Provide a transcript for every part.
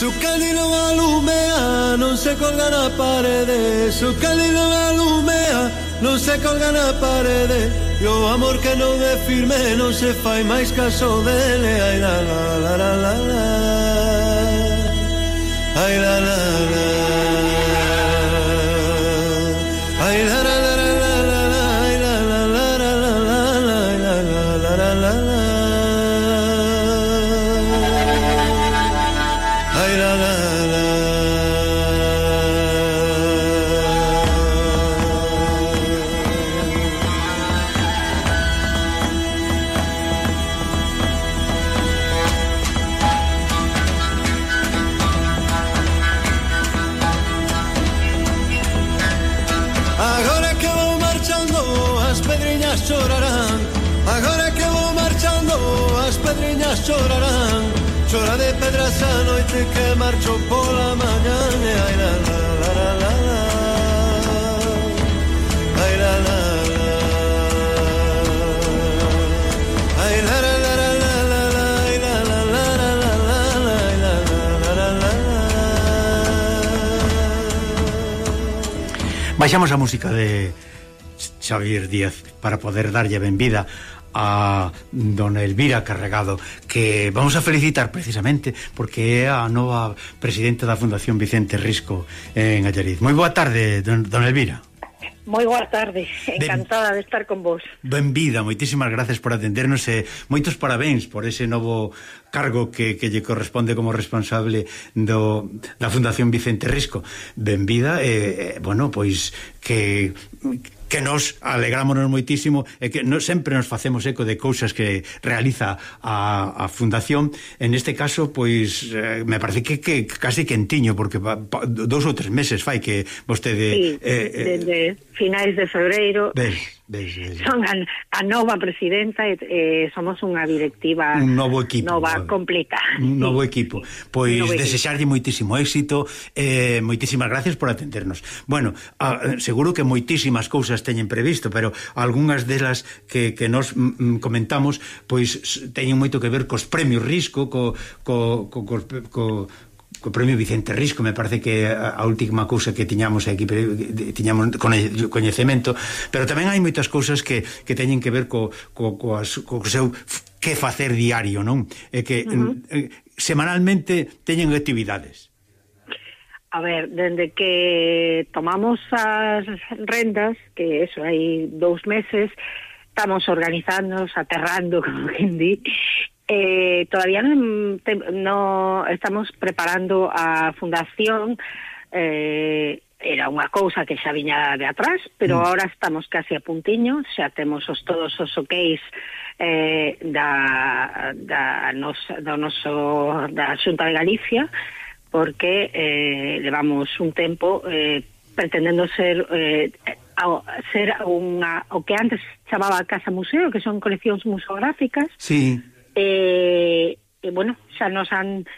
Su cálido alumea, non se colga na parede Su cálido alumea, non se colga na parede E o amor que non é firme non se fai máis caso dele Ai la la la la la la. Ai la la la. Baixamos a música de Xavier Díaz para poder darlle benvida a dona Elvira Carregado que vamos a felicitar precisamente porque é a nova presidenta da Fundación Vicente Risco en Allariz. Moi boa tarde, don, don Elvira. Moi boa tarde, encantada ben, de estar con vos. Benvida, moitísimas gracias por atendernos e moitos parabéns por ese novo cargo que, que lle corresponde como responsable do, da Fundación Vicente Risco. Benvida, eh, bueno, pois que que nos alegrámonos moitísimo e que no, sempre nos facemos eco de cousas que realiza a, a Fundación. En este caso, pois, eh, me parece que, que casi quentiño, porque pa, pa, dous ou tres meses fai que vostede... Sí, eh, eh, desde finais de febreiro... Ves Bello. Son a, a nova presidenta e eh, somos unha directiva un novo equipo, nova, completa. Un novo sí. equipo. Pois novo desexarlle moitísimo éxito, eh, moitísimas gracias por atendernos. Bueno, a, seguro que moitísimas cousas teñen previsto, pero algunhas delas que, que nos mm, comentamos, pois teñen moito que ver cos premios risco, co, co, co, co, co co premio Vicente Risco me parece que a última cousa que tiñamos aquí tiñamos coñecemento pero tamén hai moitas cousas que, que teñen que ver co, co, coas, co seu que facer diario non é que uh eh, -huh. semanalmente teñen actividades A ver, dende que tomamos as rendas, que eso, hai dous meses, estamos organizándonos, aterrando, como quien di, Eh, todavía no, no, estamos preparando a fundación. Eh, era unha cousa que xa viña de atrás, pero mm. ahora estamos casi a puntiño, xa temos os todos os okéis eh, da, da, nos, do noso, da Xunta de Galicia, porque eh, levamos un tempo eh, pretendendo ser eh, a, ser unha o que antes chamaba Casa Museo, que son coleccións museográficas, sí e, e bueno, xa nos han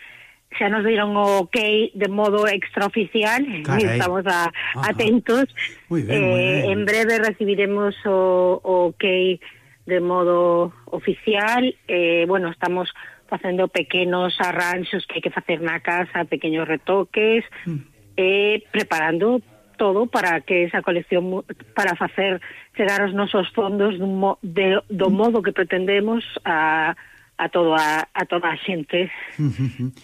xa nos dieron o ok de modo extraoficial, eh, Carai. estamos a, Ajá. atentos. Ah. Muy ben, eh, muy ben. En breve recibiremos o, o ok de modo oficial. Eh, bueno, estamos facendo pequenos arranxos que hai que facer na casa, pequeños retoques, mm. eh, preparando todo para que esa colección para facer chegar os nosos fondos do, de, do mm. modo que pretendemos a a toda a toda a xente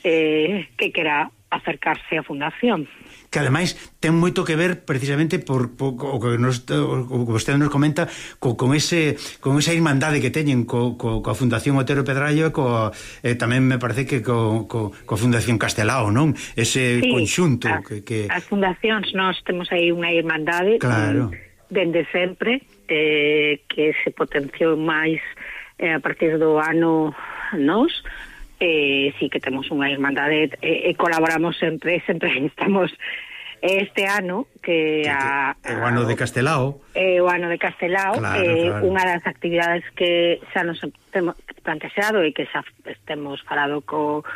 eh, que quera acercarse á fundación. Que ademais ten moito que ver precisamente por, por o que nos o que vostede nos comenta co, con ese con esa irmandade que teñen co, co, coa Fundación Otero Pedrallo co, eh, tamén me parece que co, co, coa Fundación Castelao, non? Ese sí, conxunto a, que, que As fundacións nós temos aí unha irmandade claro. dende sempre eh, que se potenciou máis eh, a partir do ano nos eh, sí que temos unha irmandade e, e colaboramos sempre, sempre estamos eh, este ano que, que a, o ano de Castelao eh, o ano de Castelao claro, eh, claro. unha das actividades que xa nos temos plantexado e que xa estemos falado co,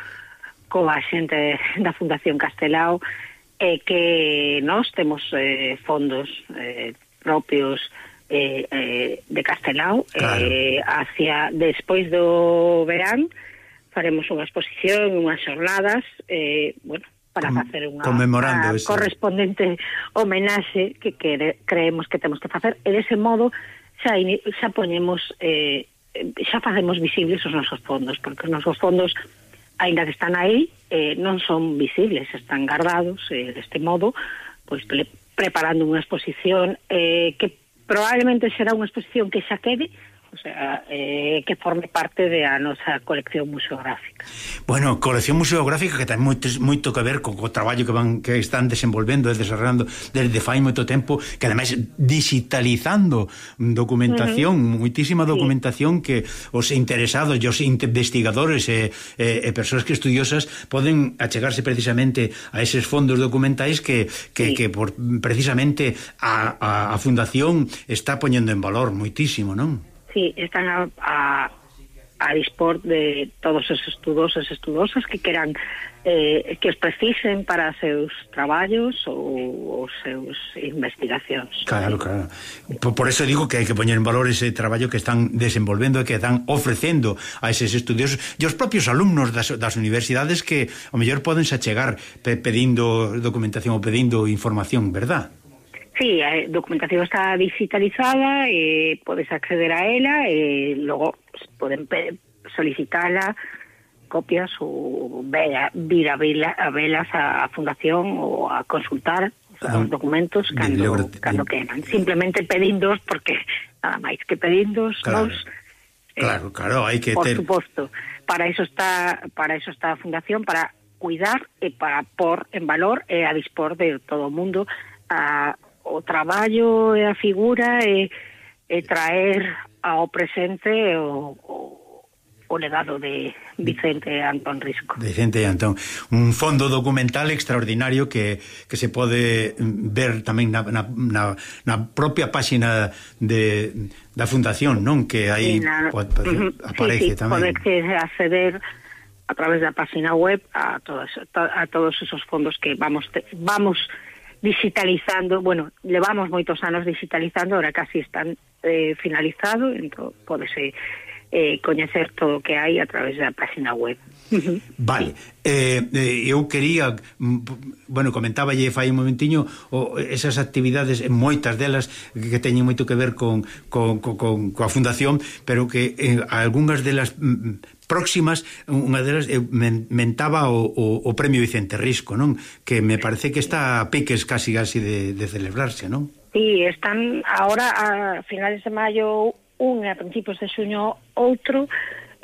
co a xente da Fundación Castelao é eh, que nós temos eh, fondos eh, propios eh, eh, de Castelao eh, claro. eh, hacia despois do verán faremos unha exposición, unhas xornadas eh, bueno, para Com, facer unha, conmemorando unha correspondente homenaxe que, que creemos que temos que facer e dese modo xa, xa poñemos eh, xa facemos visibles os nosos fondos porque os nosos fondos aínda que están aí, eh, non son visibles, están guardados eh, deste modo, pois pre preparando unha exposición eh, que probablemente será unha exposición que xa quede o sea, eh, que forme parte de a nosa colección museográfica. Bueno, colección museográfica que ten moito, moito que ver co, co traballo que van que están desenvolvendo e desarrollando desde fai moito tempo, que ademais digitalizando documentación, uh -huh. moitísima documentación sí. que os interesados, os investigadores e, e, e persoas que estudiosas poden achegarse precisamente a eses fondos documentais que, que, sí. que por, precisamente a, a, a Fundación está poñendo en valor moitísimo, non? sí, están a, a, a dispor de todos os estudosos e estudosas que queran eh, que os precisen para os seus traballos ou os seus investigacións. Claro, claro. Por, por eso digo que hai que poñer en valor ese traballo que están desenvolvendo e que están ofrecendo a eses estudiosos e os propios alumnos das, das universidades que, ao mellor, podense achegar pedindo documentación ou pedindo información, verdad? Sí, a documentación está digitalizada, eh, podes acceder a ela e eh, logo poden solicitala copias ou ver, vir a, vela, a velas a, a fundación ou a consultar ah, documentos cando, de... cando queman. Simplemente pedindos porque nada máis que pedindos claro. nos... Claro, eh, claro, hai que por ter... Suposto, para eso está para eso está a fundación, para cuidar e para por en valor e a dispor de todo o mundo a o traballo e a figura e, e traer ao presente o, o, o legado de Vicente Antón Risco. Vicente Antón, un fondo documental extraordinario que, que se pode ver tamén na, na, na propia páxina de, da fundación, non? Que aí na, aparece sí, sí, tamén. Pode acceder a través da página web a todos, a todos esos fondos que vamos te, vamos digitalizando, bueno, levamos moitos anos digitalizando, ahora casi están eh, finalizado, entón podese eh, coñecer todo o que hai a través da página web. Vale, eh, eh, eu quería mm, bueno, comentaba lle fai un momentiño o, esas actividades, eh, moitas delas que teñen moito que ver con, con, con, con coa fundación pero que eh, algunhas delas mm, mm, próximas, unha delas eu mentaba o, o, o premio Vicente Risco, non? Que me parece que está a piques casi casi de, de celebrarse, non? Sí, están ahora a finales de maio un e a principios de xuño outro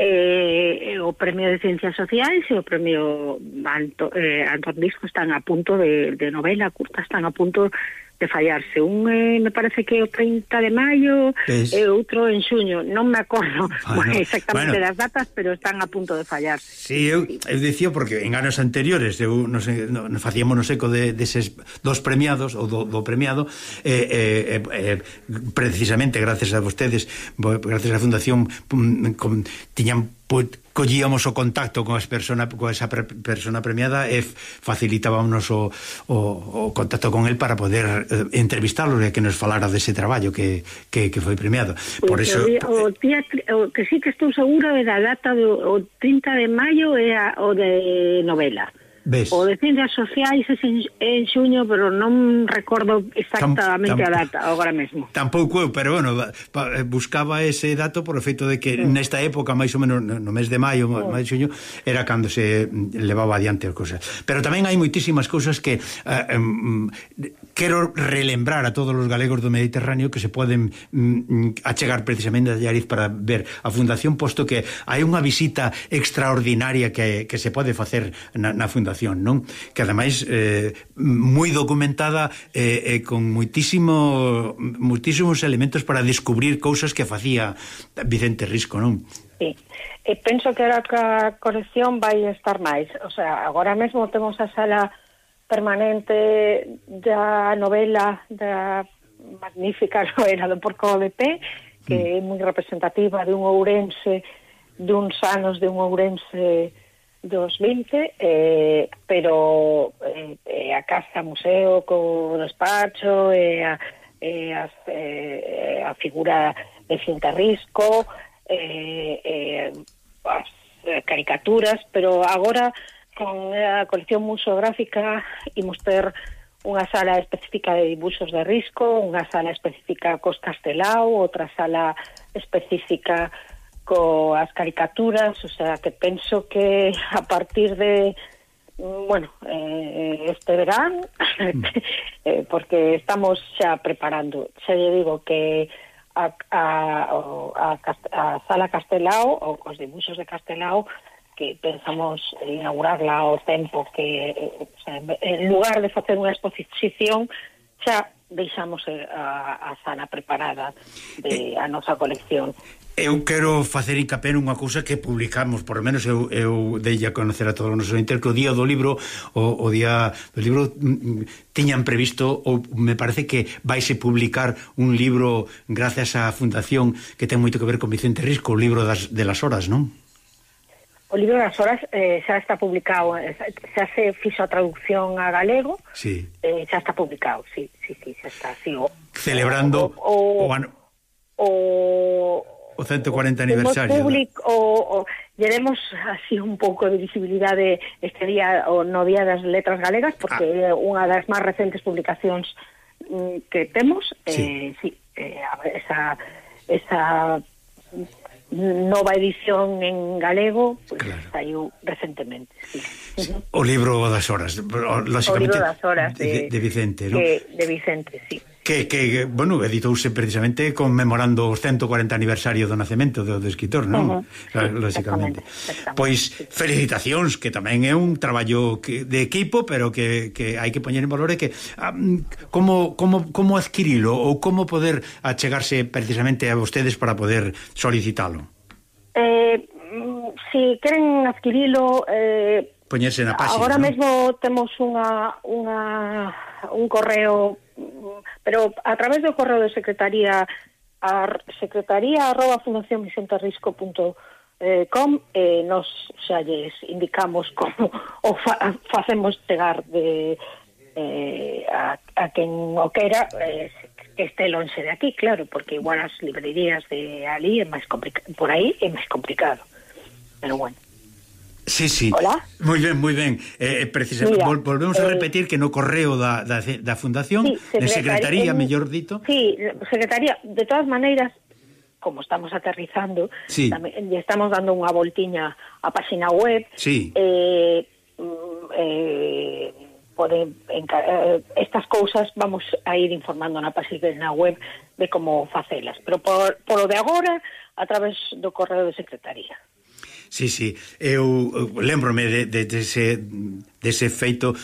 eh, o Premio de Ciencias Sociais e o Premio Anto, eh, Anton Risco están a punto de, de novela curta, están a punto de fallarse. Un eh, me parece que o 30 de maio es... e outro en xuño. Non me acordo bueno, exactamente bueno. das datas, pero están a punto de fallarse. Sí, eu, eu dicía porque en anos anteriores eu, non sei, nos facíamos no seco de, deses dos premiados ou do, do premiado eh, eh, eh, precisamente gracias a vostedes gracias á Fundación mm, com, tiñan put, collíamos o contacto con as persona con esa pre, persona premiada e facilitábamos o, o, o contacto con el para poder eh, entrevistarlo e que nos falara dese traballo que, que, que foi premiado. Por pues eso o, tía, eh, o que sí que estou seguro é da data do o 30 de maio é a, o de novela. Ves. O de Ciencias Sociais é en, en xuño, pero non recordo exactamente tam, tam, a data agora mesmo. Tampouco eu, pero bueno, eh, buscaba ese dato por efeito de que sí. nesta época, máis ou menos no mes de maio, sí. máis xuño, era cando se mm, levaba adiante as cousas. Pero tamén hai moitísimas cousas que eh, mm, quero relembrar a todos os galegos do Mediterráneo que se poden mm, achegar precisamente a Llariz para ver a fundación, posto que hai unha visita extraordinaria que, que se pode facer na, na fundación situación, non? Que ademais eh, moi documentada eh, e eh, eh, con muitísimo muitísimos elementos para descubrir cousas que facía Vicente Risco, non? Sí. E penso que ahora a colección vai estar máis. O sea, agora mesmo temos a sala permanente da novela da magnífica novela do Porco de Pé, que mm. é moi representativa de un Ourense duns anos de un Ourense dos 20, eh, pero eh, eh, a casa museo co despacho, eh, a, eh, as, eh, a figura de Cintarrisco, eh, eh, as eh, caricaturas, pero agora con eh, a colección museográfica imos ter unha sala específica de dibuxos de risco, unha sala específica cos Castelao, outra sala específica coas caricaturas, o sea, que penso que a partir de mm, bueno, eh, este verán, mm. eh, porque estamos xa preparando. Xa lle digo que a, a, a, a Sala Castelao, ou cos dibuixos de Castelao, que pensamos inaugurarla ao tempo que, o sea, en lugar de facer unha exposición, xa deixamos eh, a, a sala preparada de a nosa colección. Eu quero facer hincapié nunha cousa que publicamos, por lo menos eu, eu dei a conocer a todos os nosos inter, que o día do libro, o, o día do libro mm, mm, tiñan previsto, ou me parece que vaise publicar un libro gracias á fundación que ten moito que ver con Vicente Risco, o libro das, de las horas, non? O libro das horas eh, xa está publicado, eh, xa se fixo a traducción a galego, sí. eh, xa está publicado, sí, sí, sí, xa está, sí. O, Celebrando o, o, o, o, o o 140 aniversario. Público, ¿no? o, o llevemos así un pouco de visibilidade este día o no Día das Letras Galegas porque ah. é unha das máis recentes publicacións mm, que temos, eh, sí. eh sí, eh esa esa nova edición en galego pues, claro. saiu recentemente sí. Sí. o libro das horas lógicamente o libro das horas de, de, de Vicente ¿no? de, de Vicente, sí que, que bueno, editouse precisamente conmemorando os 140 aniversario do nacemento do, do escritor, non? Uh -huh. Lóxicamente. Pois felicitacións, que tamén é un traballo que, de equipo, pero que, que hai que poñer en valor é que um, como, como, como adquirilo ou como poder achegarse precisamente a vostedes para poder solicitalo. Eh, si queren adquirilo eh, poñerse na página. Agora ¿no? mesmo temos unha, unha un correo pero a través do correo de secretaría a secretaría arroba fundaciónvicenterrisco.com eh, nos xa lles indicamos como o fa, facemos chegar de eh, a, a quen o quera eh, que este lonxe de aquí, claro, porque igual as librerías de ali é máis por aí é máis complicado. Pero bueno. Sí, sí. Hola. Moi ben, moi ben. Eh, eh, precisamente, Mira, vol volvemos eh, a repetir que no correo da, da, da Fundación, sí, de Secretaría, en, mellor dito. Sí, Secretaría, de todas maneiras, como estamos aterrizando, sí. tamén, estamos dando unha voltiña á página web. Sí. Eh, mm, eh, pode eh, estas cousas vamos a ir informando na página web de como facelas, pero por, por o de agora a través do correo de secretaría. Sí, sí, eu, eu lembrome de, de, dese, dese feito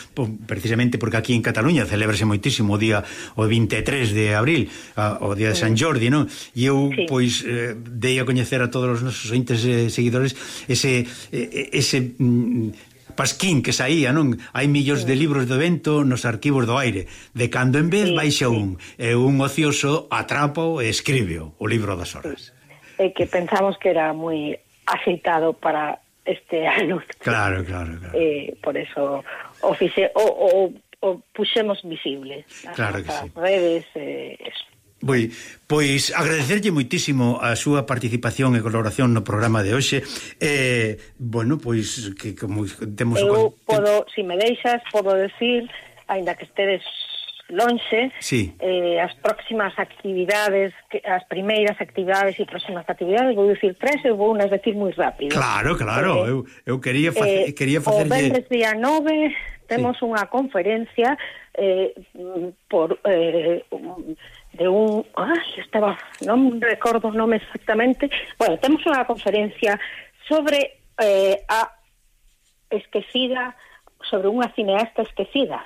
precisamente porque aquí en Cataluña celebrase moitísimo o día o 23 de abril, a, o día de San Jordi, non? E eu sí. pois eh, dei a coñecer a todos os nosos entes eh, seguidores ese eh, ese mm, pasquín que saía, non? Hai millóns de libros do vento nos arquivos do aire. De cando en vez sí, baixa un, e un ocioso atrapa e escribe o libro das horas. Sí. É que pensamos que era moi aceitado para este ano. Claro, claro, claro. Eh, por eso o, fixe, o, o, o puxemos visible claro que sí. redes, eh, eso. Boi, pois agradecerlle moitísimo a súa participación e colaboración no programa de hoxe. Eh, bueno, pois que como temos Eu podo, se si me deixas, podo decir, aínda que estedes lonxe sí. eh, as próximas actividades que, as primeiras actividades e próximas actividades vou dicir tres e vou unas decir moi rápido claro, claro, eh, eu, eu quería, face, eh, quería facerlle... o vendes día 9 temos sí. unha conferencia eh, por eh, de un... Ai, estaba... non recordo o nome exactamente bueno, temos unha conferencia sobre eh, a esquecida sobre unha cineasta esquecida.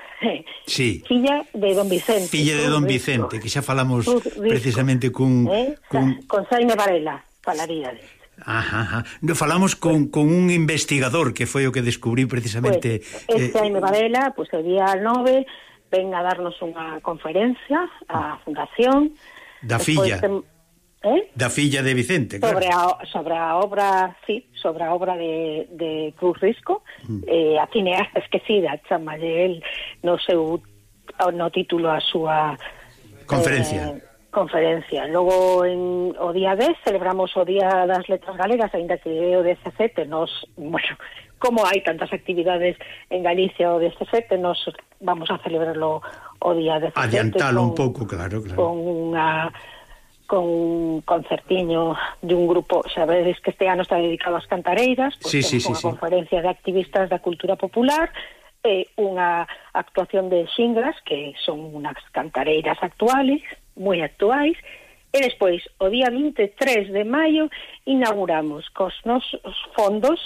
Sí. Filla de Don Vicente. Filla de Don Vicente, que xa falamos precisamente cun... Eh? cun... Con Saime Varela, falaría de Ajá, ajá. No, falamos con, con un investigador que foi o que descubrí precisamente... Pues, eh... Saime Varela, pois pues, o día 9 ven a darnos unha conferencia á ah. Fundación. Da filla. Tem Eh? Da filla de Vicente, claro. Sobre a, sobre a obra, sí, sobre a obra de, de Cruz Risco, mm. eh, a cineasta esquecida, chamalle el no seu no título a súa conferencia. Eh, conferencia. Logo en o día 10 celebramos o Día das Letras Galegas, ainda que o 17, nos, bueno, como hai tantas actividades en Galicia o 17, nos vamos a celebrarlo o día 17. Adiantalo con, un pouco, claro, claro. Con unha con concertiño dun grupo, sabedes que este ano está dedicado ás cantareiras, pois sí, sí, sí, unha sí. conferencia de activistas da cultura popular, e unha actuación de xingras, que son unhas cantareiras actuales, moi actuais, e despois, o día 23 de maio, inauguramos cos nosos fondos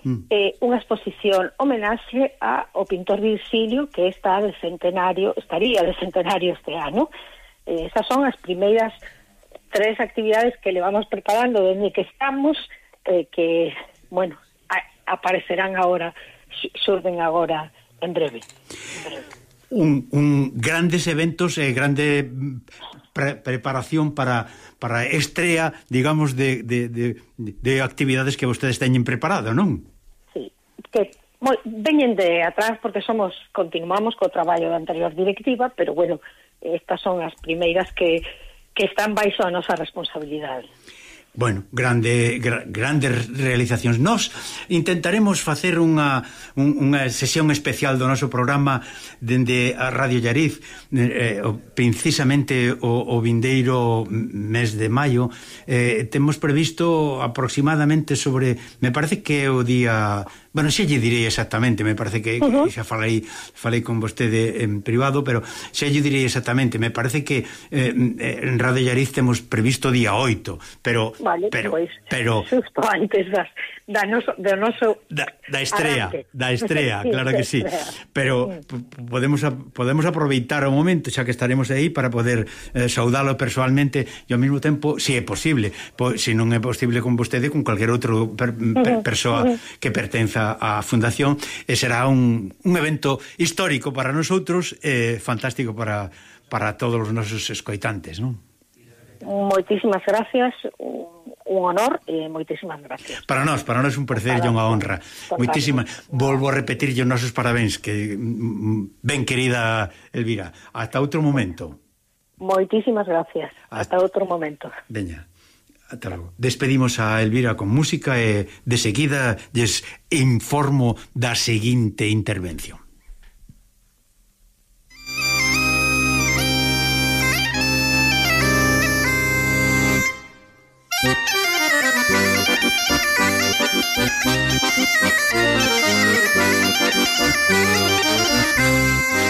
mm. eh, unha exposición homenaxe ao pintor Virgilio que está de centenario, estaría de centenario este ano. Eh, esas son as primeiras tres actividades que le vamos preparando desde que estamos, eh, que, bueno, a, aparecerán ahora, surgen ahora en breve. En breve. Un, un, grandes eventos, eh, grande mm, pre preparación para, para estrea, digamos, de, de, de, de actividades que vostedes teñen preparado, non? Sí, que moi, veñen de atrás porque somos continuamos co traballo da anterior directiva, pero bueno, estas son as primeiras que que están baixo a nosa responsabilidade. Bueno, grande gra, grandes realizacións. Nós intentaremos facer unha, un, unha sesión especial do noso programa dende a Radio Llariz eh, precisamente o, o vindeiro mes de maio. Eh, temos previsto aproximadamente sobre, me parece que é o día Bueno, xa lle direi exactamente, me parece que, uh -huh. xa falei falei con vostede en privado, pero xa lle direi exactamente, me parece que eh, en Radio Llariz temos previsto día 8, pero vale, pero pois, pero justo antes das da noso, do noso da, da estrea, da estrea, sí, claro que sí. Pero podemos podemos aproveitar o momento, xa que estaremos aí para poder eh, saudalo personalmente e ao mesmo tempo, se é posible, po, se non é posible con vostede, con calquer outro per, per, persoa uh -huh. que pertenza a, a fundación e será un, un evento histórico para nosotros e fantástico para, para todos os nosos escoitantes, non? Moitísimas gracias, un honor e moitísimas gracias. Para nós, para nós un placer e unha honra. Moitísimas, volvo a repetir os nosos parabéns que mm, ben querida Elvira, hasta outro momento. Moitísimas gracias. Hasta, hasta outro momento. Veña. Ata logo. Despedimos a Elvira con música e de seguida des informo da seguinte intervención.